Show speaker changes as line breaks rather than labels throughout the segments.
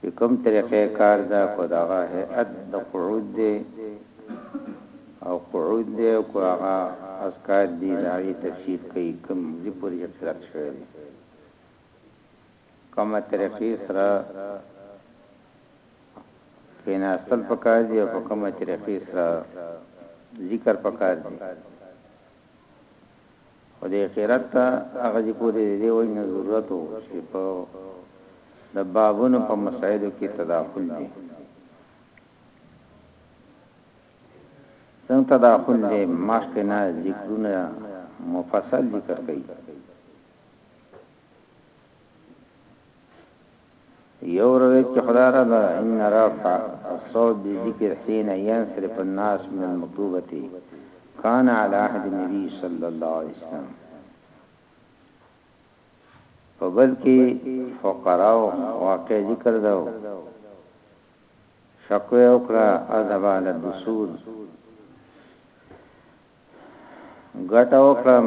چې کوم طریقه کار ده کو دغه هیئت د قعود دی او قعود دی کو هغه اسکار دی داغی تفسیر کوي کوم ځی پوری اختلاف شوی دی کومه طریقه سره کیناستل پکار دی او کومه طریقه سره ذکر پکار دی خو د اخرت ته هغه چې پورې دی وای نه ضرورت وو چې په د بابونو په مسایلو کې تداخل دی څنګه تداخل دی مخکې نه ذکرونه مفصل ذکر کړي يو روایت کې خدای تعالی ان رفع الصوت بالذکر حين ينصرف الناس من المکتوبه کان علی عهد النبي صلی الله علیه وسلم په بل کې فقرا او واقع ذکر داو شکوه وکړه اذهب علی الدسول ګټه وکړم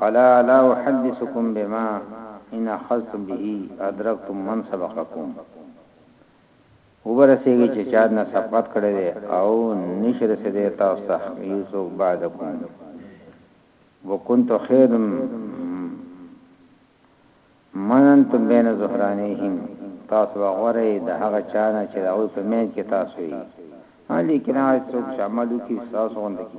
قال الا احدثکم بما ان اخذتم به ادرکتم من سبقکم وبرسیږی چه چا دنه سبقت کړی دی او نشی رسیدی تاسو ته یوسوک بعدکم وکنت خیر من انتم بین زهرانیهم تاسو غوره د هغه چانه چې راوي په مین کې تاسو یې هلي کنه څوک شاملو کې تاسو غوند کی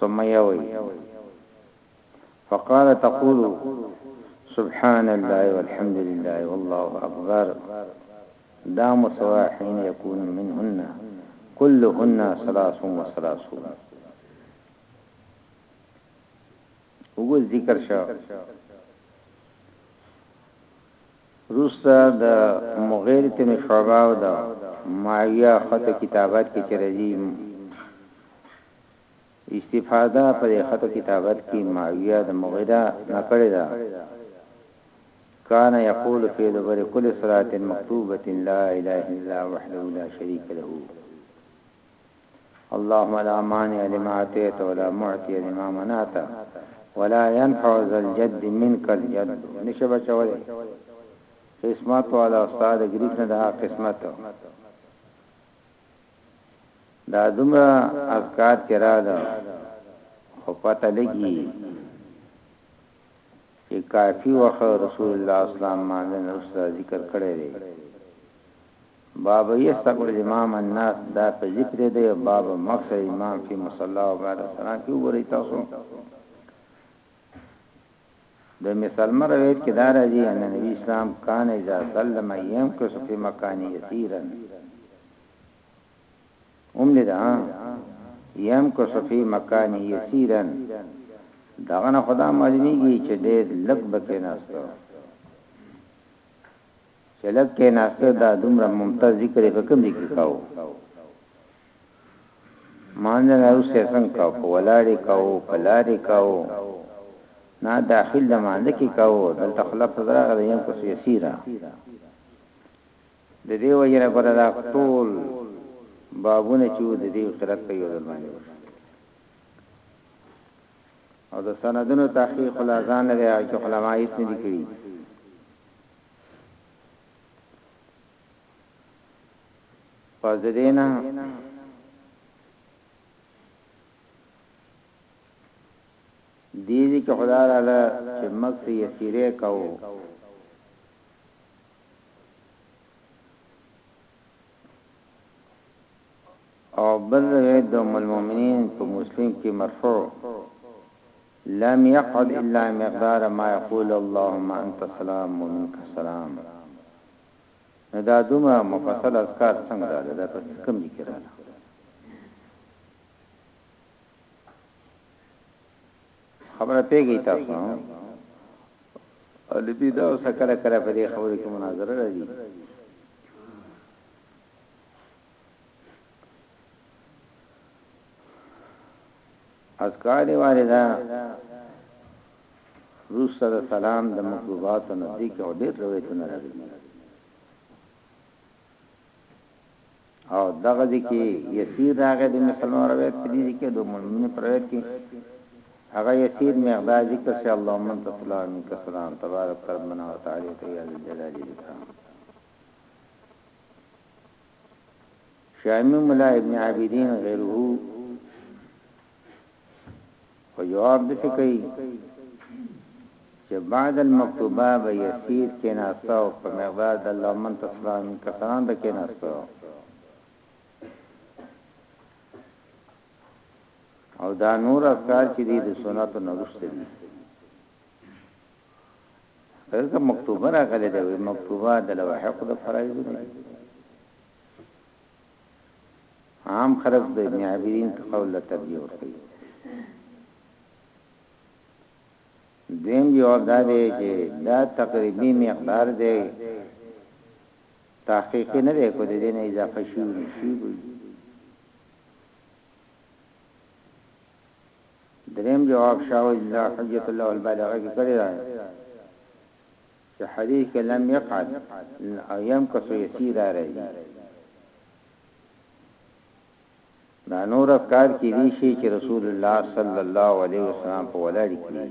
ثم يوي فقال تقول سبحان الله والحمد لله والله اكبر دام سواحين يكون منهن كلهن ثلاث وثلاثون وګ ذکر شو وروسته د مغیرة بن شعبة او د معاویه خط کتابت کې چې راځي استفاده په دې خط کتابت کې معاویه د مغیرة نه کړې ده کان یقول فی دبر کل صلاة مکتوبة لا اله الا وحده لا شریک له اللهم لا مانع لما اعطيت ولا معطي لما منعت ولا ينفع ذا الجد منك الجد نشه بچوله قسمت والا استاد ګریک نه دا قسمت دا دومره اذکار چرا ده خو پته لګي چې کافی وخت رسول الله اسلام باندې نو ذکر کړی دی باب يستقبل امام الناس دا په ذکر دی باب مکث امام فی مصلا و بعد السلام کې وګورئ تاسو د مسلمه روایت کې دا راځي ان نبی اسلام کان اذا سلم ايام کو سفي مکان يسيرا هم لدا ايام کو سفي مکان يسيرا داغه نه خدا معلومیږي چې ډېر لګ بکې ناستو چه لږ کیناسته دا دومره ممتاز ذکر یې په کوم ځای کې کاوه؟ مانځه نه وروسته یې څنګه کاوه؟ په ولاړ یې کاوه؟ په لار یې کاوه؟ نه داخل د مانځه کې کاوه، دلته خو لفظ راغی د يمکث یسیرا د دې وجه نه ګوره دا ټول بابونه چې د دې قرات په یو ځل باندې وشو او د سندونو تحقیق خلاصان لري چې علماء یې څه لیکلي پس د دې نه دې دې کې خدا تعالی چې مکه یې سیره کاو او بل روایت د ام المؤمنین په مسلم کې مرفوع لم يقعد الا مقدار ما يقول اللهم انت السلام ومنک السلام نو دا دومره مفصل اذکار څنګه راغله دا په کوم ځای کې راغله خبره پیږی تاسو البی دا اوس کله کله په دې خبرو کې مناظره راځي اذکار وارده روسته د سلام د مکروبات نه دي کې او ډېر روایتونه راغلي او دغه دي کې یسیر راغی د مسلمان روایت کې دي کې د مؤمن پر روایت کې هغه یسیر مقدار ذکر چې اللهم انت سلام منك سلام تبارك ربنا وتعالى يا ذا الجلال والاكرام شامی ملا ابن عابدین غیره خو جواب دسی کئی چه بعد المکتوبه به یسیر کیناسته او په مقدار د اللہمن تسلام کسان به کیناسته او دا نور اذکار چې دي د سنتو نرسته دي دلته مکتوبه راغلي دی وي مکتوبه د لوحق د فرایض نه دي عام خلق د ابن عابدین قول له ترجیح ورکړي دیم یو دا دی چې دا تقریبي مقدار دی تحقیق نه دی کو دې نه اضافه شي شي دریم جواب شاه ولی الله حجت الله البالغه کې کړی دی چې حدیث کې لم یقعد او یم کسو یسیر راځي دا نور افکار کې دي شي چې رسول الله صلی الله علیه وسلم په ولاړ کې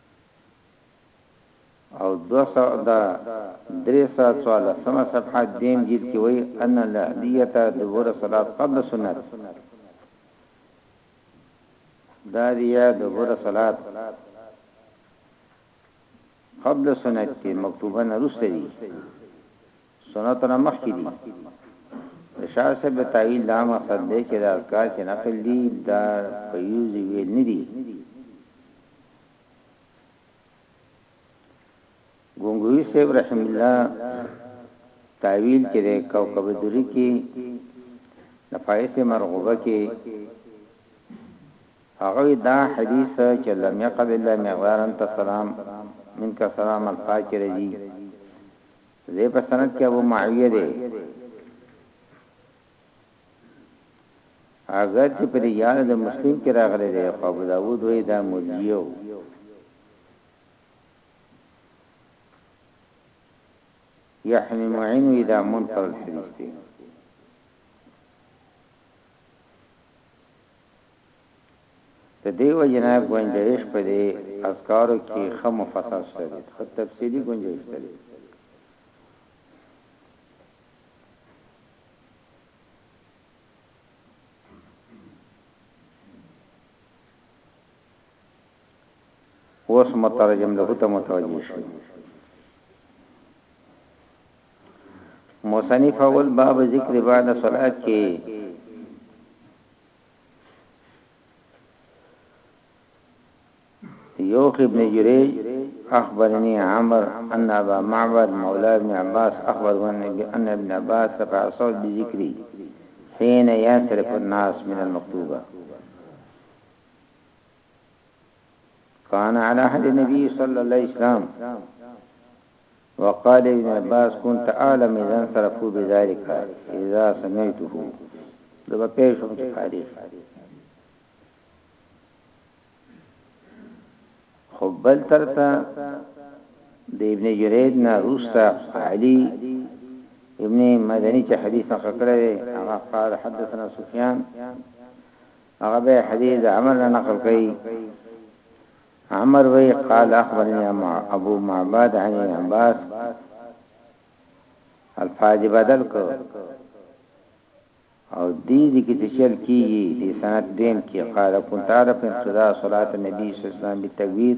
او دوه سوه د درې سوه څوارلسمه صفحه دویم جلد کې وایي ان الاحدیة دبور صلات قبل سنت دا دیا دبور صلات قبل سنت کې مکتوبه نه رسېږي سنتو نه مخکې دي. د شاه صاحب د تاویل دا مقصد دی چې دا اذکار چې نقل دي دا په یو ځای ویل نه دي. ګونګوی صاحب رحم الله تاویل چې د کوكب دری کې د فائس مرغوبه کې هغه دا حدیث چې لم يقبل الله مغوارن تسلام منك سلام الفاکر دي ددې په سند کې ابو معاویه دی اگر چې په رجال د مسلم کې راغلی دی خو ابو داوود وایي دا مرجیو یحنی معین وی دا منکر الحدیث دی د دې وجنه ګنجایش په دې اذکارو کې خه مفصل شته دي خو تفصیلی ګنجایش شته دي اوس مترجم له ته متوجه شي مصنف اول باب ذکر بعد صلات کې یوخ ابن جريج أخبرني عمر أن أبا معبد مولا ابن عباس أخبر أن ابن عباس رفع صوت بذكري حين ينصرف الناس من المكتوبة كان على عهد النبي صلى الله عليه وسلم وقال ابن عباس كنت اعلم اذا انصرفوا بذلك اذا سمعته ده په پیش هم چې فائدې خو بل ترته د ابن جريج نه روستا علي ابن مدني چې حدیث نقل کړی هغه قال حدثنا سفيان هغه به حدیث عمل نقل کړي عمر وي قال اخبرني ابو معبد عن ابن عباس الفاظ بدل کو او دې دې کې چې چل کیږي د سند دیم کې قال كنت عارف صدا صلات النبي صلی الله علیه وسلم بالتکبیر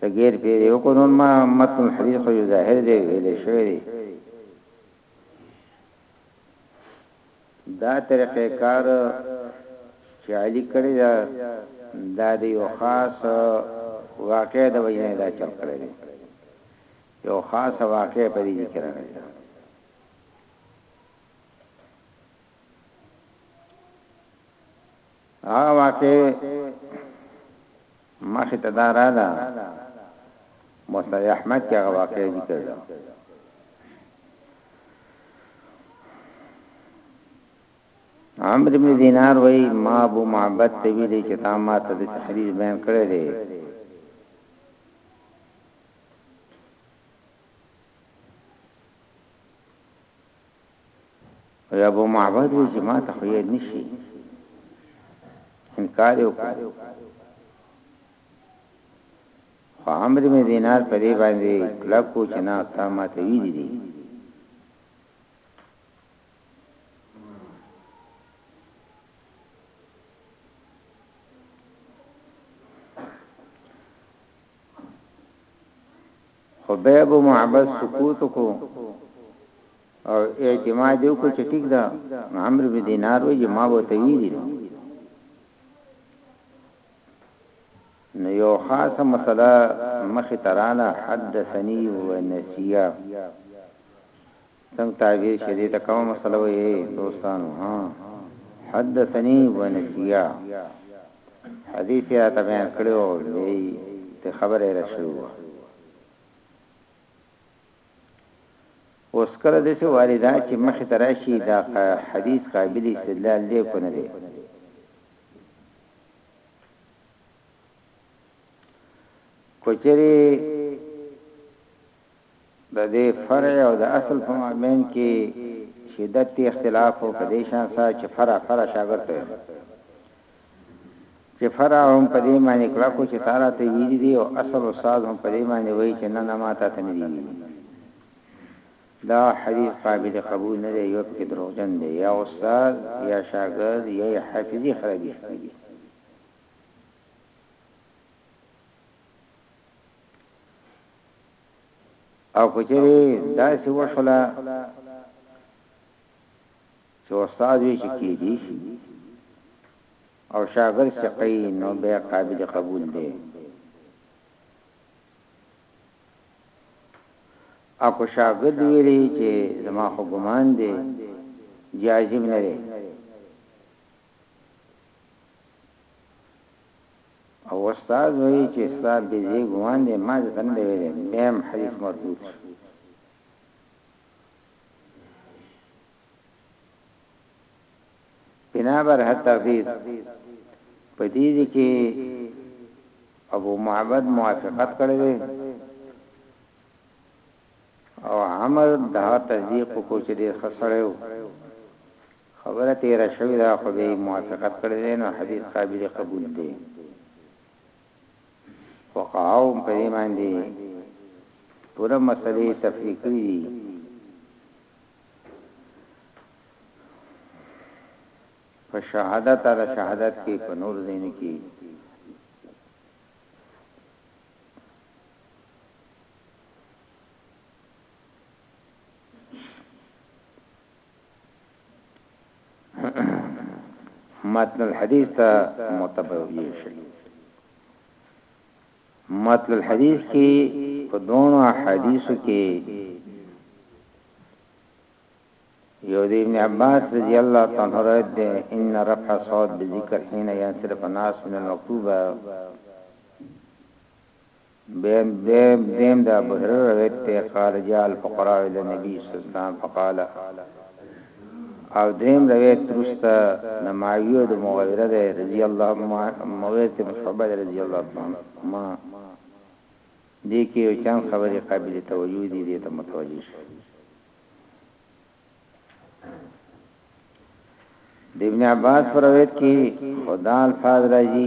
تغیر پیری وکړو نو ما متن الحدیث خو ظاهر دی ویل شوی دی دا طریقې کار چې علی کړی دا دا دی یو خاص واقع د وینې دا چل کړی دی یو خاص واقع په دې ذکر نه دی هغه واقعي مخی ته دا را ده مصنف احمد کې هغه واقعي ذکر ده عمرو بن دینار وای ما ابو معبد ته ویلې چې تا ما ته د حدیث بیان کړی دی وی ابو معبد وی چې ما ته خو یې نشي انکار یو کړو خو امر می دینار په دې باندې کلک کو چې نه تا ما ته وی دي خبیب او معبد سکوت کو او اعتماد یو کو چې ټیک ده عمرو بن دینار وی ما وو ته ویلی نو یو خاصه مسله مخ تراله حدثنی و نسیه څنګ تابع شي دې ته کومه مسله وایې دوستانو ها حدثني ونسيا حدیث یې راته بیان کړی او دی ته خبره را شوی و اوس کله د څه والدا چې مخ ته راشي دا حدیث قابل استدلال دی کو نه دی کوچری د دې فرع او د اصل په مابین کې شدت اختلاف او په دې شان سره چې فرع فرع شاګرد ته ویل چې فرع هم په دې معنی کلک و چې تارا ته ویلي دي او اصل استاد هم په دې معنی وایي چې نه نه ما تا ته نه دي ویلي دا حدیث قابل قبول نه دی یو پکې دروغجن دی یا استاد یا شاګرد یا حافظي خرابې شوې دي او کچری دا سی وشولا چې استاد وی چې کې دي شي او شاګر سقي نو به قابل قبول دی اکو شاګرد ویری چې زما خو ګمان دی جایز نه دی او استاد وایی چی ستا بی ځای ګومان دی ما ځکه نه دی ویلی بیا هم حدیث مردود شو. بنابر حد تغبیر په دې دي کې ابو معبد موافقت کړی دی او عمر دهغه تصدیق وکړو چې ډیر ښه سړی وو خبره تیره شوی دا خو به موافقت کړی دی نو حدیث قابل قبول دی فقهاو په دې باندې پوره مسلې تفریق کړې دي په شهادت علی شهادت کې په نور دین کې متن الحديث ته متبوي شي متن الحديث کې په دوه حدیثو کې یو دی ابن عباس رضی الله تعالی عنہ رد ان رفع صوت بذکر حين ينصرف الناس من المكتوبه دویم د ابوهريره روایت دی قال جاء الفقراء الى النبي صلی الله علیه وسلم فقال او دریم روایت روسته د معاویه د مغیره ده رضی الله مغیره بن شعبه رضی الله عنهما دې کې یو چم خبرې قابل توجه دي دې ته متوجه شي د ابن عباس پر روایت کې خدا الفاظ راځي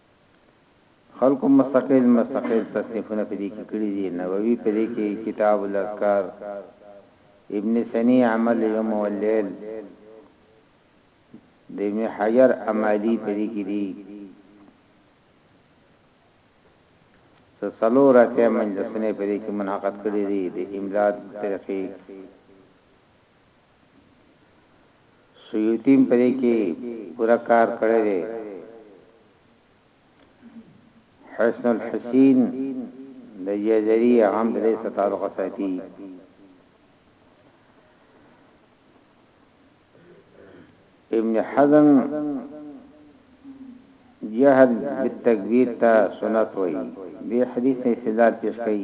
خلکو مستقل مستقل تصنیفونه په دې کې کړي دي، نووي په دې کې کتاب الاذکار، ابن سني عمل الیوم واللیل، د ابن حجر امالی په دې کې دي، څلور اتیا مجلسونه په دې کې منعقد کړي دي، د امداد طریقې سیوطي هم په دې کې پوره کار کړی دی. حسن الحسین د جزري هغه هم د دې سره تعلق ساتي. ابن حزم جهل بالتکبیر ته سنت وایي دې حدیث نه استدلال پیش کړي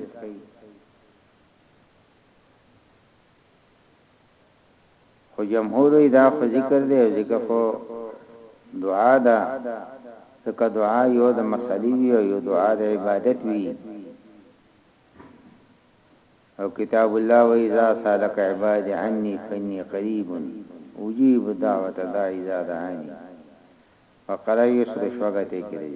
خو جمهور وی دا خو ذکر دی او ذکر خو دعا ده ځکه دعا یو د مسلې وی او یو دعا د عبادت وی او کتاب الله و اذا سالک عباد عني فني قريب اجيب دعوت دا اذا دعاني فقره یو سره شوګه ته کړی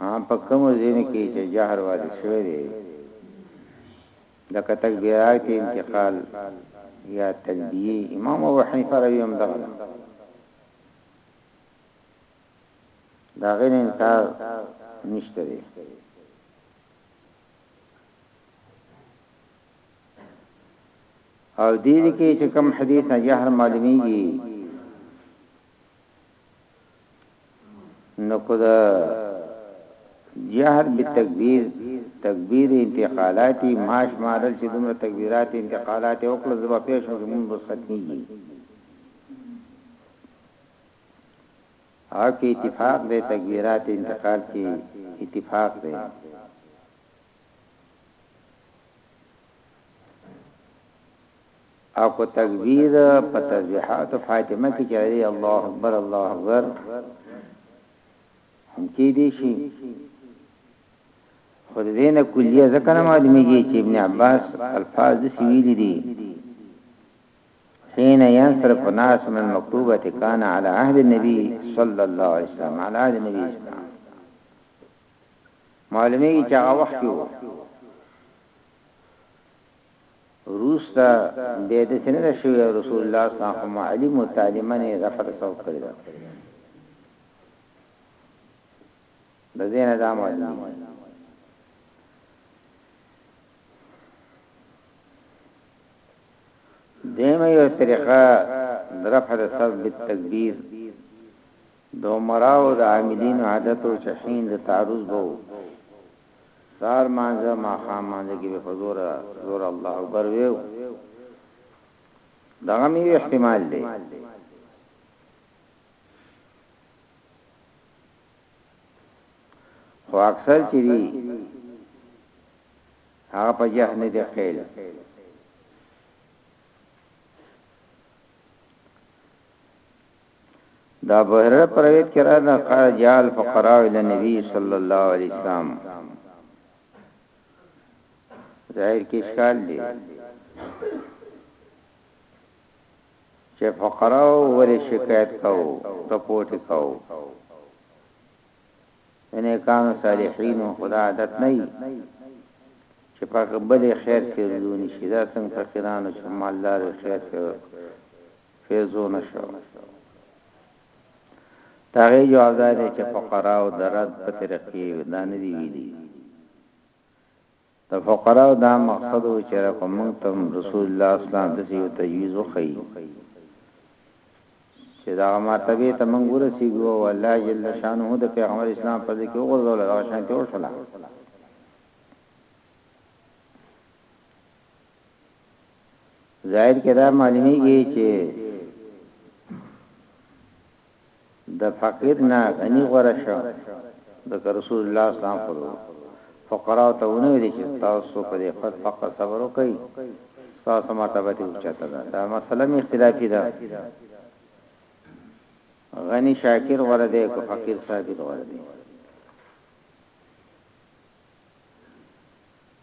هم په کومو ځینو کې چې جهر وارد شوی دی لکه تکبیرات انتقال یا تلبیه امام ابو حنیفه روی هم دغه دا غیر انکار نشته دی او دې کې چې کوم حدیث نه جهر معلومیږي نو کو دا جهر بالتکبیر تکبیر انتقالاتی ماش مارل چې دومره تکبیرات انتقالات او کله زبا پیش مو مون بس ختمیږي او کې اتفاق دې تکبیرات انتقال کې اتفاق دې او په تکبیر په تسبیحات فاطمه کې چې دی الله اکبر الله اکبر هم کې دي شي خود دې نه کلیه ځکه نه معلومیږي چې ابن عباس الفاظ د سویل دي حين ينصرف الناس من المكتوبة كان على عهد النبي صلى الله عليه وسلم على عهد النبي صلى الله عليه وسلم معلومیږي چې هغه وخت یو وروسته بیا داسې نه ده شوې او رسول الله صلی الله علیه وسلم هم علم او تعلیما یې رفع د ثوب کړې ده د دې نه دا معلوم دیمه یو طریقه درفع د ثوب بالتکبیر د عمراو د عاملینو عادت و چې حین د تعرض به و، سهار لمانځه، ماښام لمانځه کې به په زوره زوره الله اکبر وی او دغه هم یو احتمال دی. خو اکثر چې دي هغه په جهل نه دي خېل دا بهره پرویت کې را ده قال جاء الفقراء الى نبی صلی الله علیه وسلم ظاهر کې اشکال دی چې فقراء ورې شکایت کاو رپورټ کاو ان کان صالحین خدا عادت نه چې پاک بل خیر کې رجونی شي دا څنګه فقیرانو شمالدار خیر کې فیضو نشو داغه جواب دا دی چې فقرا او درد په طریقې دا نه دی ویلي د فقرا دا مقصد و چې رقم تم رسول الله اسلام د یو تجویز وخی چې دا مرتبه ته موږ ورسیږو او الله جل شانه د پیغمبر اسلام په ذکر وګرځول دا شان ته وشلا ظاهر کې دا معلومیږي چې د فقیر نه غنی غره شو د رسول الله صلی الله علیه وسلم فقراو ته ونه ویل چې تاسو په دې خط فقط صبر وکړئ تاسو مرتبه ته اوچته ده دا مسله می اختلافي ده غنی شاکر ورده کو فقیر ثابت ورده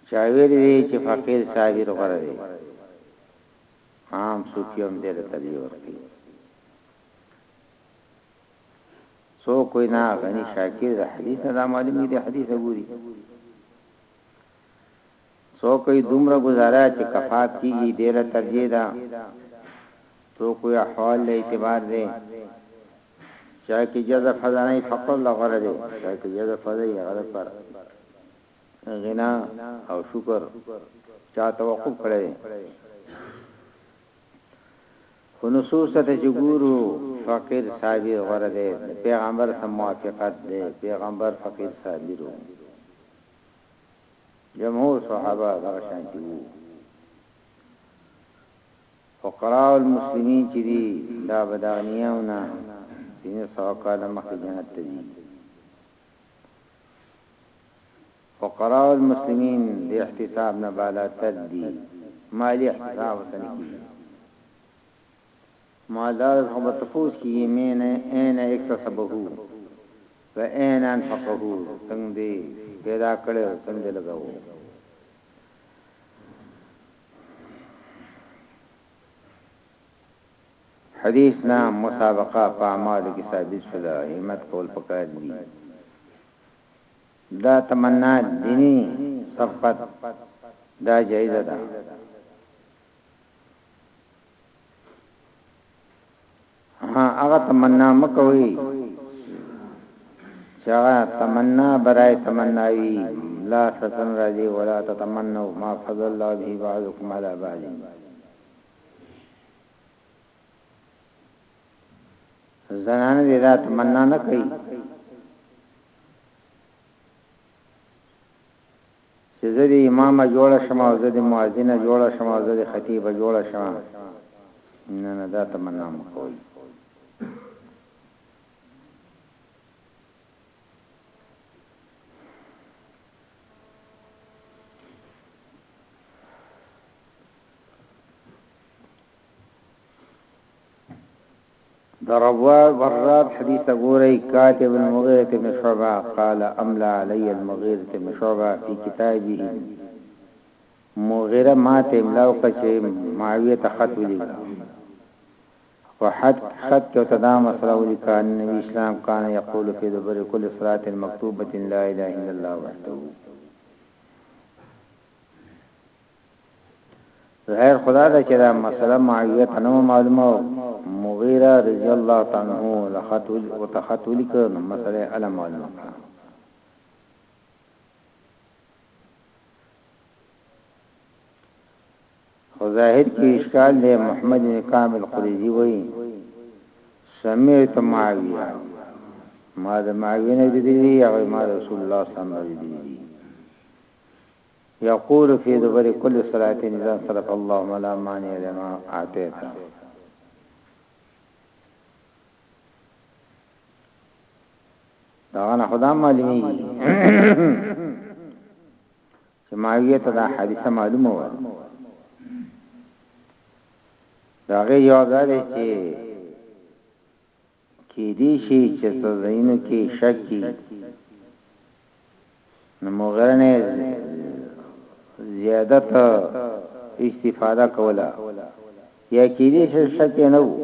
چا ویلي دي چې فقیر صابر غوره دی عام صوفي هم دې ته ترجیح ورکوي سو کوئی نه غني شاکر د حدیث نه معلوم دي حدیث ګوري سو کوئی دومره گزارا چې کفاف کیږي ډیره ترجیح ده سو کوئی احوال له اعتبار ده چا کې جزا فضا نه فقط لغره دی چا کې جزا فضا یې غره پر غنا او شکر چا توقف کړی خو نصوص ته جګورو فقیر صابر غره دی پیغمبر سم موافقت دی پیغمبر فقیر صابر جمهور صحابه دا شانتی وو فقراء المسلمین چی دی دا به داغنیاو نه پنځه سوه کاله مخکې جنت ته ځی فقراء المسلمین دی احتساب نه بالا تر دی مالی احتساب وسنه کی مالدار خبر تفوس کی یمین این اکتسبهو و این انفقهو سنگ دی پیدا کړو سنگ دی لگاو حدیث نه مسابقه په اعمالو کې ثابت شوه همت کول پکار دي دا تمنا دینی صفت دا جایزه ده ها هغه تمنا مکوي چې هغه تمنا برای تمناوي لا ستن راځي ولا تتمنوا ما فضل الله به بعضكم على بعض زنان دې دا تمنا نه کوي چې زه دې امامه جوړه شم او زه دې مؤذنه جوړه شم او زه دې خطیبه جوړه شم نه نه دا تمنا مه کوئ د رواد وراد حديث ته ګورئ، کاتب المغيرة بن شعبة قال املا علي المغيرة بن شعبة في کتابه مغيره ماته املا وکړه چې معاويه ته خط وليږه په حد خط کې ته دا مسله وليکه ان نبي اسلام کان يقول في دبر كل صلاة مكتوبة لا اله الا الله وحده ظاهر خدا دا چې دا مسله معاویه ته نو معلومه مغیره رضی الله تعالی عنہ لخط او تخط ولیک نو مسله علم معلومه کړه خو ظاهر کې اشکال دی محمد بن کامل قریزی وایي سمعت معاویه ما د معاویه نه دي هغه ما رسول الله صلی الله علیه وسلم يقول في دبر كل صلاة اذا صرف اللهم لا مانع لما اعطيت داغه نه خدا معلومیږي چې معاویه ته دا حادثه معلومه و دا غي جواب دی چې کیدی شی چه څه ځایونو کی شک یی نو مغره نه زیادت استفاده کوله یا کیدی شی شک یی نه وو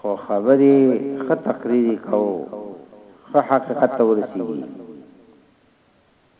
خو خبری خه تقریری کوو خه حقیقت ته ورسیږی.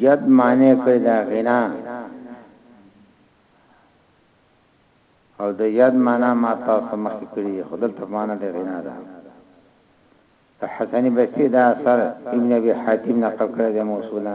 جد معنی کوي د غنا او د یاد معنا ما تاسو مخکې کړی دی خو دلته معنا د غنا ده د حسن بصری دا اثر ابن ابي حاتم نقل کړی دی موصولا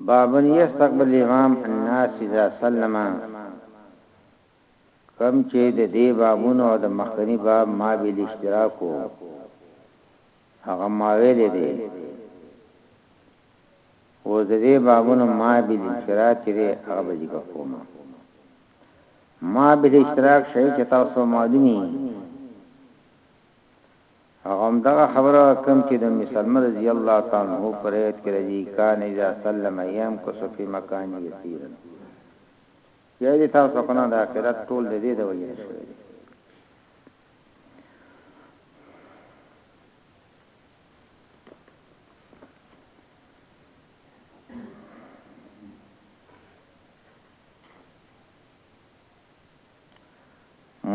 باب يستقبل الامام الناس اذا سلم کوم چي د دې بابونو او د مخکني باب ما بل اشتراک وو هغه ما ویلې دي او د دې بابونو ما بل اشتراک چې دې هغه به ذکر کوم ما بل اشتراک شي چې تاسو معلومي هغه هم دغه خبره کوم چی د مسلمه رضی الله تعالی عنه په روایت کی راځی کان اذا سلم يمکث فی مکان یسیرا یا دی تاسو کنه د اخرت ټول د دې د وجه نه شوی دی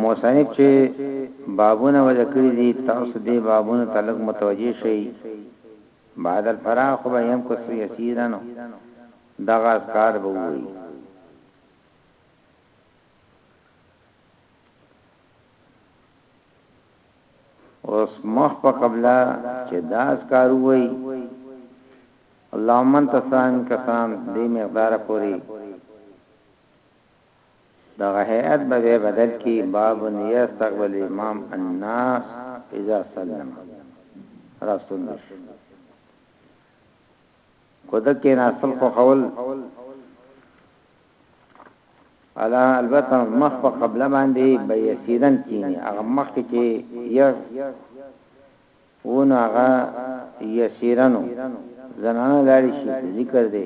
مصنف چي بابونه وضع کړي دي تاسو دې بابونو ته لږ متوجه شئ بعد الفراغ خو به يم کسو يسيرا نو دغه اذکار به ووي اوس مخ په قبله چې دا اذکار ووي اللهم انت سلام کسان دې مقدار پوری دغه هيئت به بيا بدل کړي، باب يستقبل الامام الناس اذا سلم راستون به شي، خو د کېناستل خوښول الا البته مخ په قبله باندې به یسیدن کینی هغه مخ کې چې یا ونه هغه یسیرنو زنانه لاړ شي ذکر دی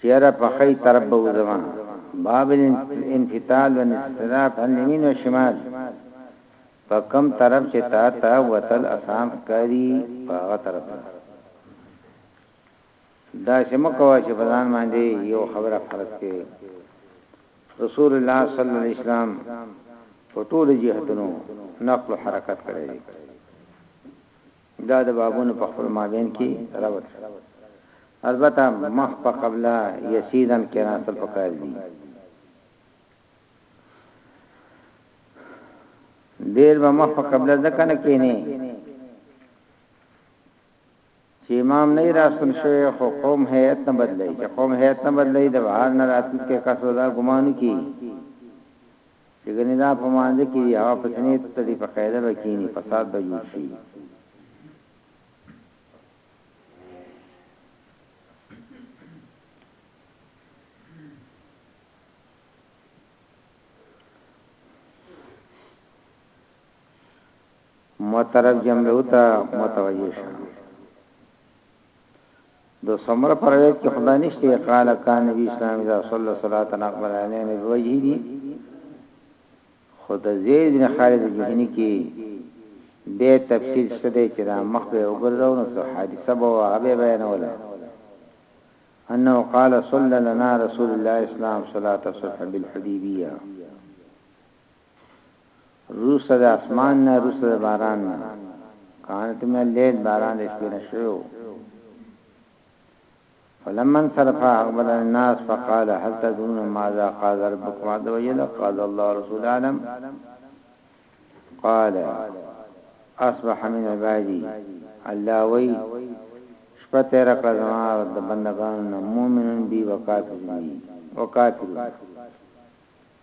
چیرې په خی طرف به وزما باب الانفتال و نصراف هل یمین و شمال په کم طرف چې تا ته وتل اسان کاری په هغه طرف دا سم کوا چې بزان باندې یو خبره فرض کړي رسول الله صلی الله علیه وسلم په ټول جهتونو نقل حرکت کړی دا د بابونو په خپل مابین کی ربط شو البته مخ په قبله یسیدا کیناستل پکار دی دیر به مخ په قبله ځکه نه کینی چې امام نه راستون شوی خو قوم هیئت نه بدلی چې قوم هیئت نه بدلی د بهر نه راتلونکي کسو دا ګمانو کی چې ګنې دا په مانځه کې دي هغه په سینې تتلي په قاعده به کیني فساد به جوړ شي مترجم له تا متوجه شه د سمره په روایت کې خدا نشته قال کان نبی اسلام اذا صلى صلاه اقبل علینا بوجهه دي خود زید بن خالد جهنی کې به تفصیل شته چې دا مخ به وګرځاو نو څه حادثه به هغه بیانوله انه قال صلى لنا رسول الله اسلام صلاه الصبح بالحديبيه وروسته د اسمان نه وروسته د باران نه کانت من الليل باران د شپې نه شوی وو فلما انصرف اقبل الناس فقال هل تدرون ماذا قال ربكم عز وجل قال الله رسول عالم قال اصبح من عبادي الله وی شپه تیر کړه زما د بندگانو نه مؤمنون بی وکافرون وکافرون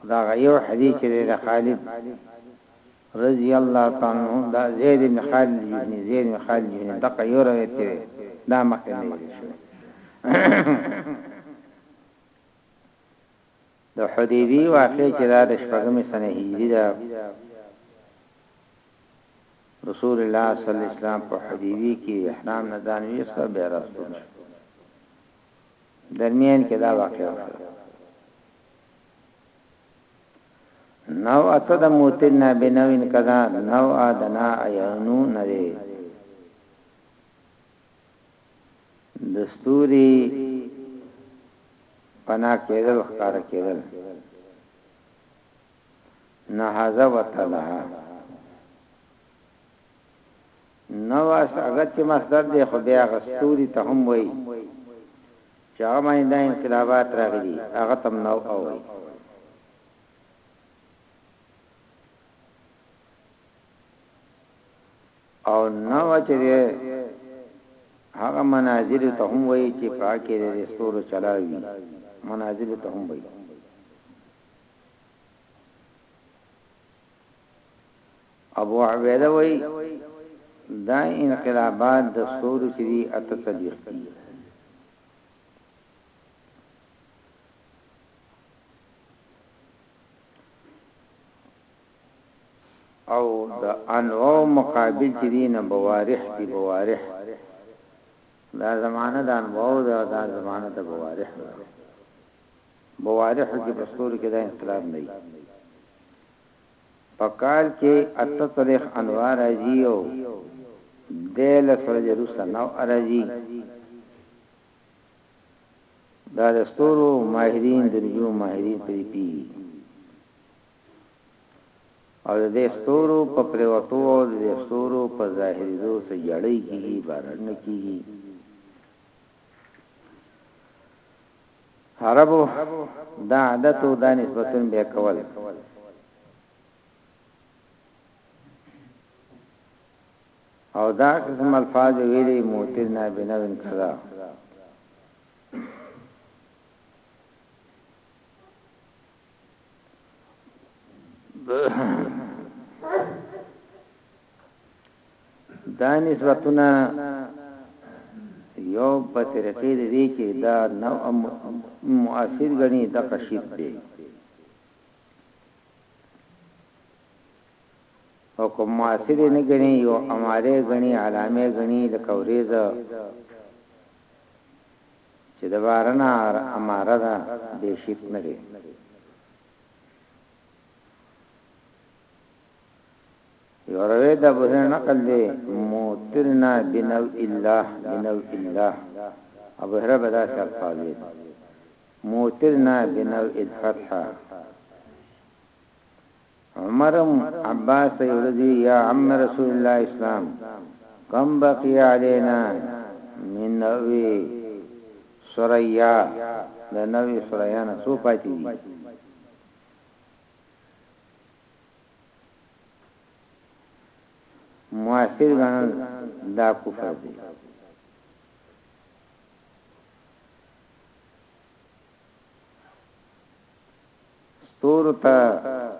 خو دا هغه يو حديث چې دی د خالد رضي الله تعالی عنه دا زيد بن خالد الجهني زيد بن خالد الجهني دقه يو روایت چې دی دا مخکې نه ویل شوی د حدیبی واقع چې دا د شپږمې سنه هجری ده رسول الله صلی الله علیه وسلم په حدیبی کې احرام نه ځان ویسته به راستون درمیان کې دا واقع وشو نو اته د موتل نه بنوین کدا نو ادنا عینو نه دی دستوري پنا کېدل ښکار کېدل نه هاذا وتلها نواس اګر چې مصدر دی خو بیا هغه ستوري ته هم وایي چې هغه باندې دا انقلابات راغلي هغه تم نو او وایي او نو چې هغه منازل ته هم وایي چې پاکه دې ستورو چلاوي منازل ته هم وایي ابو عبیده وایي، دا انقلابات د ستورو چې دي اته څلوېښت دي. او د انواعو مقابل چې دي نه بوارح دي، بوارح. دا زمانه د انواعو ده، دا زمانه د بوارح ده. بوارح کې په ستورو کې دا انقلاب نه وي. په کال کې اته څلوېښت انوار راځي او دی لس ورځې وروسته نو راځي. دا د ستورو ماهرین د نجوم ماهرین پرې پیږي او د دې ستورو په پریوتو او د دې ستورو په ظاهریدو سره جړۍ کیږي باران کیږي عربو دا عادت او دا نسبتون به کول او دا قسم الفاظ ویلي موترنا بنوین کذا دا نسبتونه یو په طریقې د دې چې دا نوع مؤثر غني د قشید دی او کوم مؤثر نه غني یو اماره غني علامه غني د کوریز چې د بارنا اماره ده به شیت نه دی یو روایت ابو هريره نقل دی موترنا بنو الله بنو الله ابو هريره بدا شرط قاضي موترنا بنو الفتح عمر عباس يرضي يا عم رسول الله اسلام كم بقي علينا من نوي سريا د نوي سريا نه سو پاتې دي معاصر ګڼل دا کفر دی ستور ته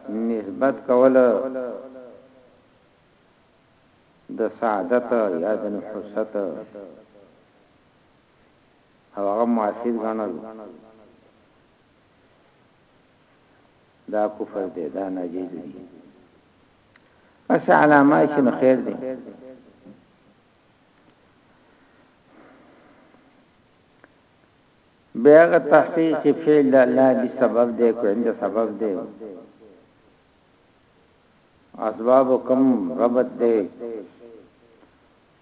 نسبت کول د سعادت یا د نحوست او هغه معاصر ګڼل دا کفر دی دا ناجیز دی پس علامه شنو خیر دی بیاغه تحقیق فعل د الله به سبب دی کو عند سبب دی اسباب کم ربط دی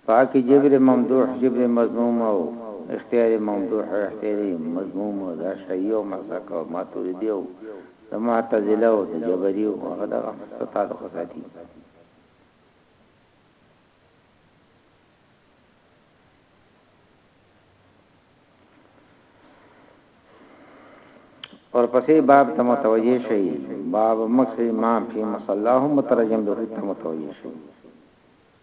پاکې جبر ممدوح جبر مذموم او اختیار ممدوح اختیار مذموم دا شعیه او مسک او ماتوریدی او د معتزله او د جبری او هغه دغه ستاد خصاتی اور پسې باب ته متوجه شي باب مکس امام فی مصلاه مترجم له ته متوجه شي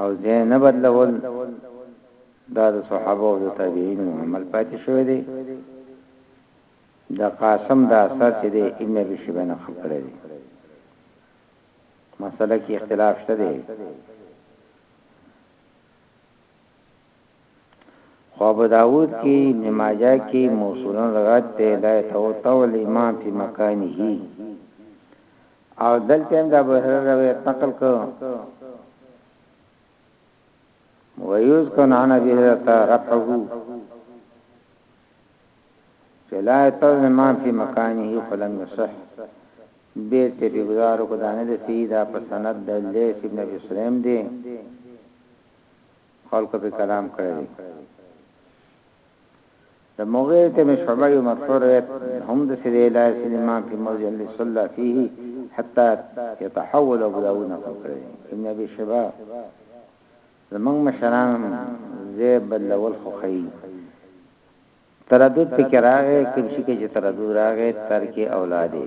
او ځای نه بدلول دا د صحابه او د تابعین عمل پاتې شوی دی د قاسم دا اثر چې دی ابن ابي شيبه نقل کړی دی مسله کې اختلاف شته دی خو ابو داود کې ابن ماجه کې موصولا روایت ته لا توتو الامام فی مکانه او دلته هم د ابو هرره روایت نقل کو ویوز کن عن ابي هرره رفعه فلا يتو الامام فی مکانه فلم يصح بیر ته به گزارو کو دانه د سیدا په سند د لیث ابن ابي سلیم دی خلکو په کلام کړی دی د مغیره ته شعبه یو مرفوع روایت هم د سری لا سینما په موضع لصلا فيه حتى يتحول ابو داود نقل کړی ابن ابي شبا زمنګ مشران زه بدلول خو خی تردد پکې راغې کوم شي کې چې تردد راغې تر کې اولادې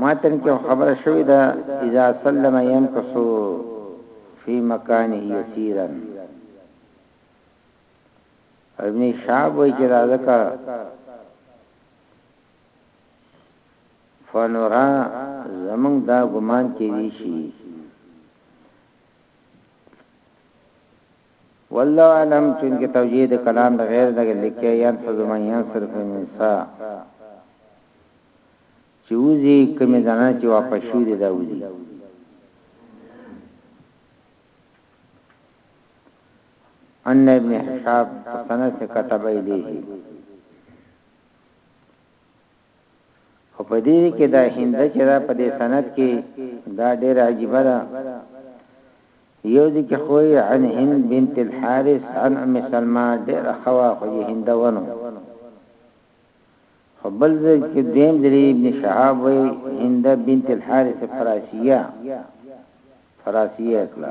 متن کې خبره شوې ده اذا سلم يمکث في مکانه يسيرا ابن شعب وی چې دا ځکه فنورا زمنګ دا ګمان کې دي شي والله اعلم چونکه توجیه د کلام د غیر دغه لیکه ينفذ من ينصرف من النساء چې وزي کمی زنانه چې واپس شو دي دا وزي ان ابن حشاب سنه سے کتب الیه خو په دې کې دا هنده چې دا په دې سند کې دا ډېر عجیب ده یو دي کې خو عن هند بنت الحارث عن ام سلمہ ډېر خوا خو یې هنده ونه خو بل ځای کې دیم درې ابن شهاب وی هنده بنت الحارث فراسیه فراسیه کلا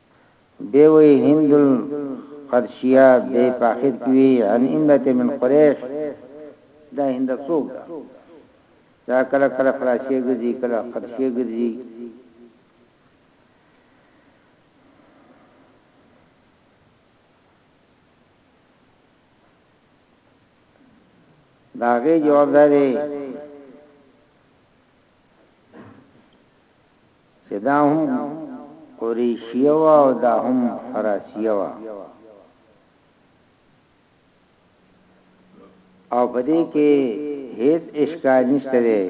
دی وایي هند القرشیه دی په اخر کې وی عن امرت من قریش دا هند څوک ده دا کله کله خلاصې ګرځي کله قرشې ګرځي داغه جواب ده چې دا هم قریشیه وه او دا هم فراسیه وه او په دې کې هیڅ اشکال نشته دی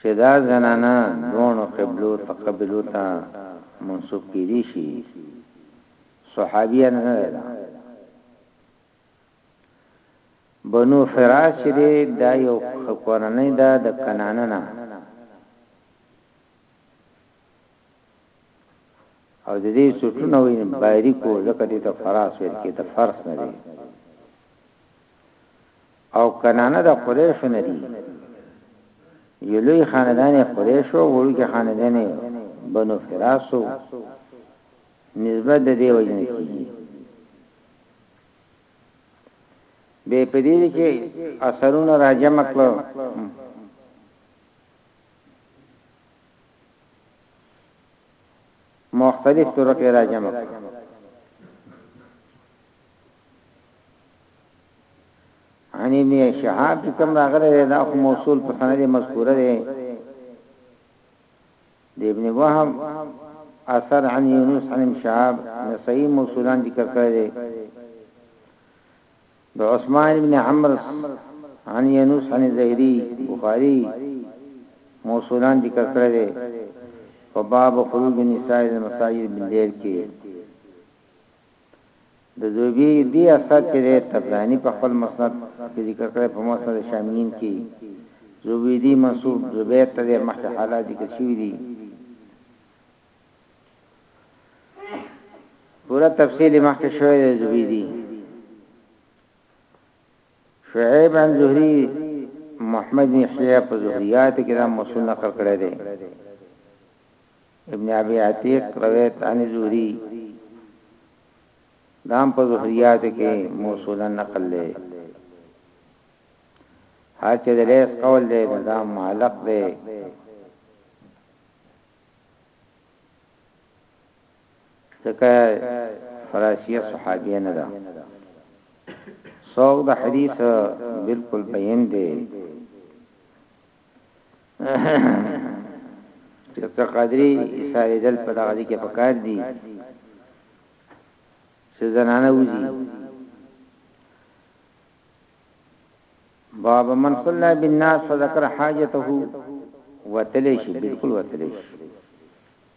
چې دا زنانه دوه قبلو تقبلو ته منسوب کیدی شي صحابیه نه ده بنو فراس چې دی دا یو ښه کورنۍ ده د کنانه نه او د دې سټونه وین بایری کو ځکه دې ته فراس ویل کې د فرس نه دی او کنانه د قریش نه دی یو لوی خاندان قریش او وړوکی خاندان بنو فراسو نسبت د دې وجنه کیږي به په دې کې اثرونه راجم کړو مختلف طرق راجم کړو عن ابن شهاب کوم راغله دا موصول په سند مذکوره ده د ابن وهب اثر عن یونس عن ابن شهاب نسائی موصولا ذکر کړی دی د عثمان ابن عمرو عن یونس عن زهری بخاری موصولا ذکر کړی دی په باب خروج النساء المساجد بالليل کې د زوبي دي اثر چي دی طبراني په خپل مسند کي ذکر کړی په مسند الشاميين کي زوبي دي منصوب زبير ته دی مخکي حالات ذکر شوي دي پورا تفصيل مخکي شوی دی زوبي دي شعيب عن زهري محمد بن يحيى په زهريات کې دا موصول نقل کړی دی ابن ابي عتيق روایت عن زهري دام په زهريات کې موصولا نقل دی هر چې د لیس قول دی دا معلق دی ځکه فراسیه صحابیه نه ده سوق د حدیث بالکل بیان دی چې قدرې ساري دل په دغه کې پکار دي چې زنانه وځي باب من صلى بالناس فذكر حاجته وتلش بالکل وتلش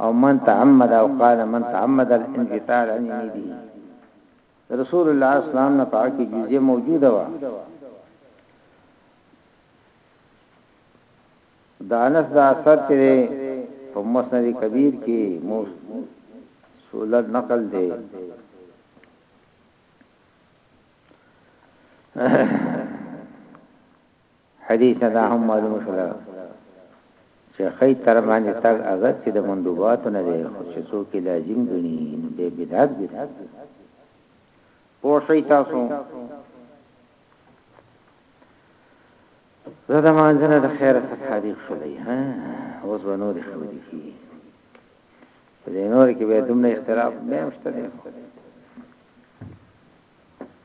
او من تعمد او قال من تعمد الانفطار عن يميده رسول الله اسلام نه پاک جزیه موجوده و دا انس دا اثر چې په مسند کبیر کې موصولت نقل دی حدیث نه دا هم معلومه شوله چې خی تر باندې تګ اګر چې د مندوباتو نه دی خو چې څوک یې لازم ګڼي نو بیا بدعت دی پوه شئ تاسو زه د مانځنه د خیره څخه فارغ شولې ها اوس به نور خبرې کیږي په دې نور کې به دومره اختلاف نه مشته